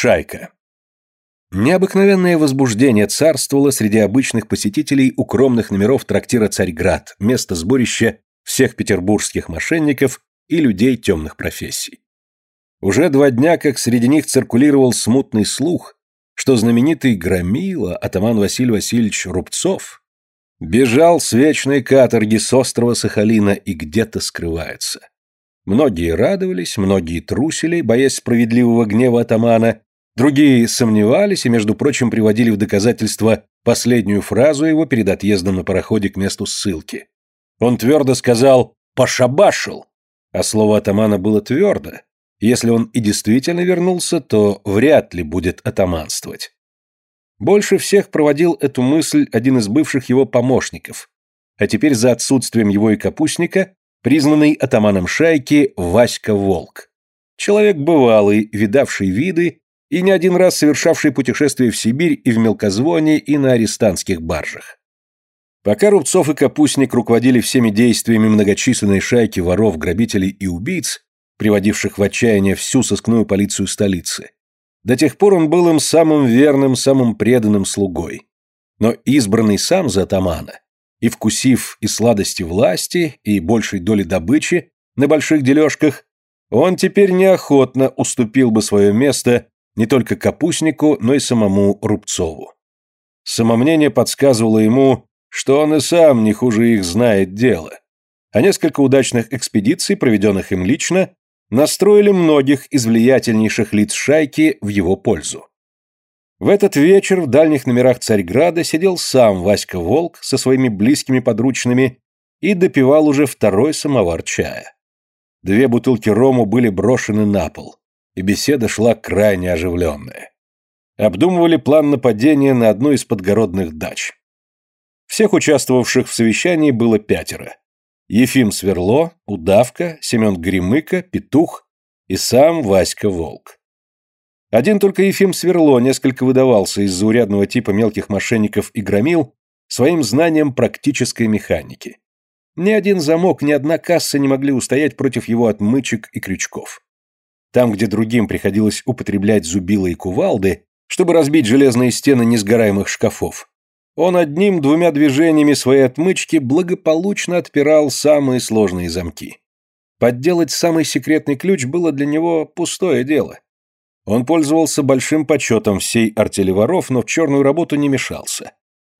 Шайка. Необыкновенное возбуждение царствовало среди обычных посетителей укромных номеров трактира «Царьград», место сборища всех петербургских мошенников и людей темных профессий. Уже два дня, как среди них циркулировал смутный слух, что знаменитый Громила, атаман Василий Васильевич Рубцов, бежал с вечной каторги с острова Сахалина и где-то скрывается. Многие радовались, многие трусили, боясь справедливого гнева атамана, Другие сомневались и, между прочим, приводили в доказательство последнюю фразу его перед отъездом на пароходе к месту ссылки. Он твердо сказал «пошабашил», а слово атамана было твердо. Если он и действительно вернулся, то вряд ли будет атаманствовать. Больше всех проводил эту мысль один из бывших его помощников, а теперь за отсутствием его и капустника признанный атаманом шайки Васька Волк. Человек бывалый, видавший виды и не один раз совершавший путешествия в Сибирь и в мелкозвоне, и на арестантских баржах. Пока Рубцов и Капустник руководили всеми действиями многочисленной шайки воров, грабителей и убийц, приводивших в отчаяние всю сыскную полицию столицы, до тех пор он был им самым верным, самым преданным слугой. Но избранный сам за атамана, и вкусив и сладости власти, и большей доли добычи на больших дележках, он теперь неохотно уступил бы свое место не только Капустнику, но и самому Рубцову. Самомнение подсказывало ему, что он и сам не хуже их знает дело. А несколько удачных экспедиций, проведенных им лично, настроили многих из влиятельнейших лиц шайки в его пользу. В этот вечер в дальних номерах Царьграда сидел сам Васька Волк со своими близкими подручными и допивал уже второй самовар чая. Две бутылки рому были брошены на пол и беседа шла крайне оживленная. Обдумывали план нападения на одну из подгородных дач. Всех участвовавших в совещании было пятеро. Ефим Сверло, Удавка, Семен Гремыка, Петух и сам Васька Волк. Один только Ефим Сверло несколько выдавался из заурядного типа мелких мошенников и громил своим знанием практической механики. Ни один замок, ни одна касса не могли устоять против его отмычек и крючков. Там, где другим приходилось употреблять зубила и кувалды, чтобы разбить железные стены несгораемых шкафов, он одним-двумя движениями своей отмычки благополучно отпирал самые сложные замки. Подделать самый секретный ключ было для него пустое дело. Он пользовался большим почетом всей артели воров, но в черную работу не мешался.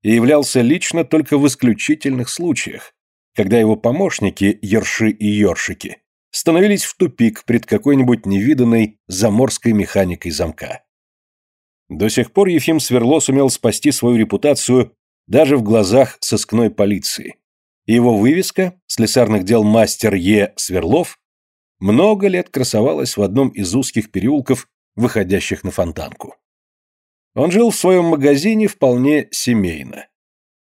И являлся лично только в исключительных случаях, когда его помощники, ерши и ёршики, становились в тупик пред какой-нибудь невиданной заморской механикой замка. До сих пор Ефим Сверло сумел спасти свою репутацию даже в глазах сыскной полиции. Его вывеска «Слесарных дел мастер Е. Сверлов» много лет красовалась в одном из узких переулков, выходящих на фонтанку. Он жил в своем магазине вполне семейно.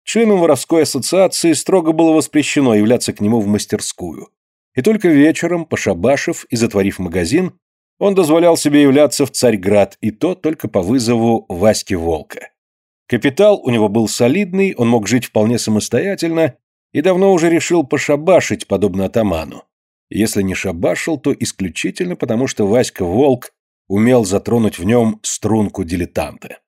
Членам воровской ассоциации строго было воспрещено являться к нему в мастерскую, и только вечером, пошабашив и затворив магазин, он дозволял себе являться в Царьград, и то только по вызову Васьки Волка. Капитал у него был солидный, он мог жить вполне самостоятельно и давно уже решил пошабашить, подобно атаману. Если не шабашил, то исключительно потому, что Васька Волк умел затронуть в нем струнку дилетанта.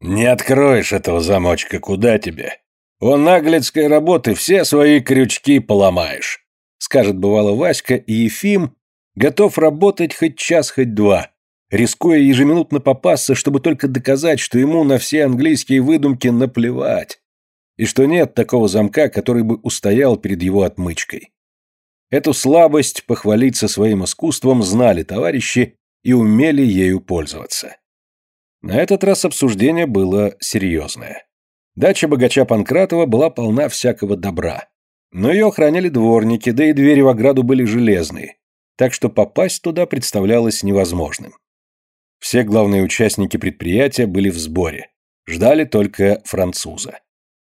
«Не откроешь этого замочка, куда тебе? У наглецкой работы все свои крючки поломаешь скажет бывало Васька, и Ефим готов работать хоть час, хоть два, рискуя ежеминутно попасться, чтобы только доказать, что ему на все английские выдумки наплевать, и что нет такого замка, который бы устоял перед его отмычкой. Эту слабость похвалиться своим искусством знали товарищи и умели ею пользоваться. На этот раз обсуждение было серьезное. Дача богача Панкратова была полна всякого добра. Но ее охраняли дворники, да и двери в ограду были железные, так что попасть туда представлялось невозможным. Все главные участники предприятия были в сборе. Ждали только француза.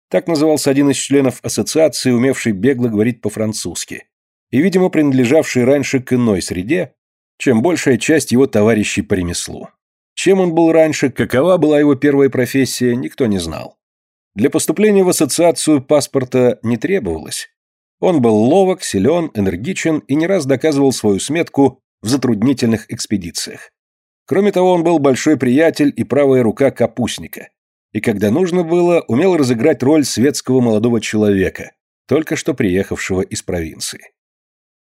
Так назывался один из членов ассоциации, умевший бегло говорить по-французски, и, видимо, принадлежавший раньше к иной среде, чем большая часть его товарищей по ремеслу. Чем он был раньше, какова была его первая профессия, никто не знал. Для поступления в ассоциацию паспорта не требовалось. Он был ловок, силен, энергичен и не раз доказывал свою сметку в затруднительных экспедициях. Кроме того, он был большой приятель и правая рука капустника. И когда нужно было, умел разыграть роль светского молодого человека, только что приехавшего из провинции.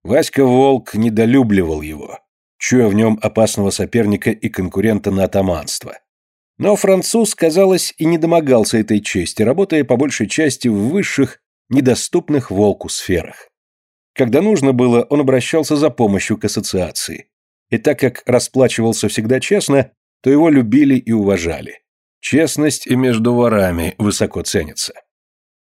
Васька Волк недолюбливал его, чуя в нем опасного соперника и конкурента на атаманство. Но француз, казалось, и не домогался этой чести, работая по большей части в высших, недоступных волку сферах. Когда нужно было, он обращался за помощью к ассоциации. И так как расплачивался всегда честно, то его любили и уважали. Честность и между ворами высоко ценится.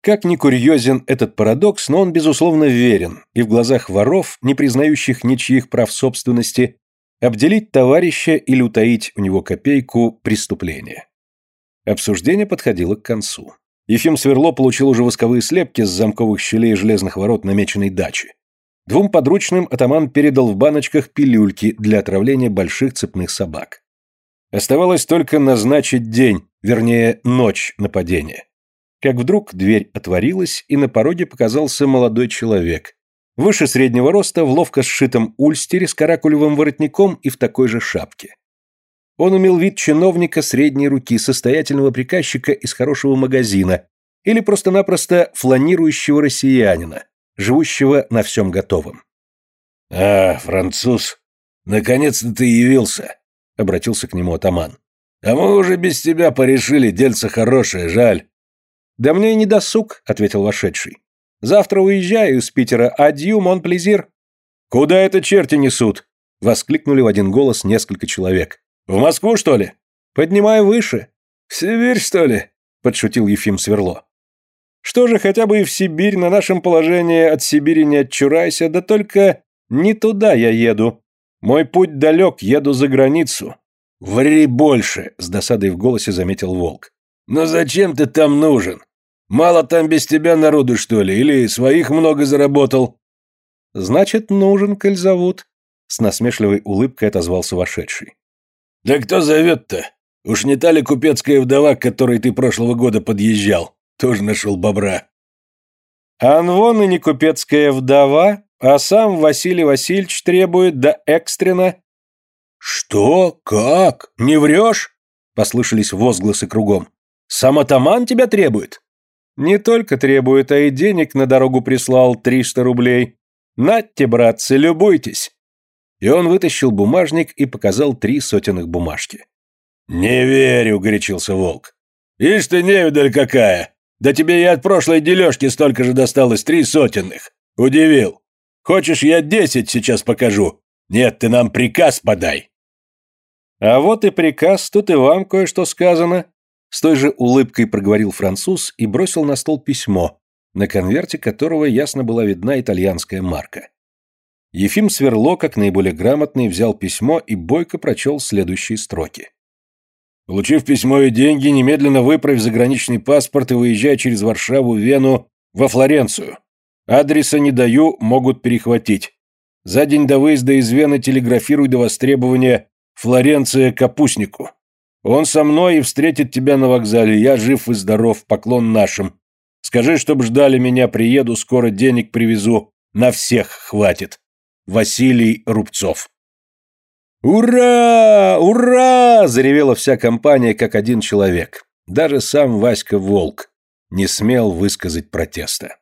Как ни курьезен этот парадокс, но он, безусловно, верен, и в глазах воров, не признающих ничьих прав собственности, обделить товарища или утаить у него копейку – преступление. Обсуждение подходило к концу. Ефим Сверло получил уже восковые слепки с замковых щелей железных ворот намеченной дачи. Двум подручным атаман передал в баночках пилюльки для отравления больших цепных собак. Оставалось только назначить день, вернее, ночь нападения. Как вдруг дверь отворилась, и на пороге показался молодой человек, выше среднего роста, в ловко сшитом ульстере с каракулевым воротником и в такой же шапке. Он имел вид чиновника средней руки, состоятельного приказчика из хорошего магазина или просто-напросто фланирующего россиянина, живущего на всем готовом. «А, француз, наконец-то ты явился», — обратился к нему атаман. «А мы уже без тебя порешили, дельце хорошее, жаль». «Да мне и не досуг», — ответил вошедший. Завтра уезжаю из Питера, адью, Монплезир». «Куда это черти несут?» — воскликнули в один голос несколько человек. «В Москву, что ли?» «Поднимаю выше». «В Сибирь, что ли?» — подшутил Ефим Сверло. «Что же, хотя бы и в Сибирь, на нашем положении от Сибири не отчурайся, да только не туда я еду. Мой путь далек, еду за границу». «Ври больше!» — с досадой в голосе заметил Волк. «Но зачем ты там нужен? Мало там без тебя народу, что ли, или своих много заработал?» «Значит, нужен, коль зовут», — с насмешливой улыбкой отозвался вошедший. «Да кто зовет-то? Уж не та ли купецкая вдова, к которой ты прошлого года подъезжал? Тоже нашел бобра». «Ан вон и не купецкая вдова, а сам Василий Васильевич требует да экстренно». «Что? Как? Не врешь?» — послышались возгласы кругом. «Сам атаман тебя требует?» Не только требует, а и денег на дорогу прислал триста рублей. Надьте, братцы, любуйтесь. И он вытащил бумажник и показал три сотенных бумажки. «Не верю», — горячился волк. «Ишь ты невидаль какая! Да тебе и от прошлой дележки столько же досталось три сотенных. Удивил. Хочешь, я десять сейчас покажу? Нет, ты нам приказ подай». «А вот и приказ, тут и вам кое-что сказано», с той же улыбкой проговорил француз и бросил на стол письмо, на конверте которого ясно была видна итальянская марка. Ефим Сверло, как наиболее грамотный, взял письмо и бойко прочел следующие строки. «Получив письмо и деньги, немедленно выправь заграничный паспорт и выезжай через Варшаву, Вену, во Флоренцию. Адреса не даю, могут перехватить. За день до выезда из Вены телеграфируй до востребования Флоренция Капустнику. Он со мной и встретит тебя на вокзале. Я жив и здоров, поклон нашим. Скажи, чтоб ждали меня, приеду, скоро денег привезу. На всех хватит. Василий Рубцов. «Ура! Ура!» – заревела вся компания, как один человек. Даже сам Васька Волк не смел высказать протеста.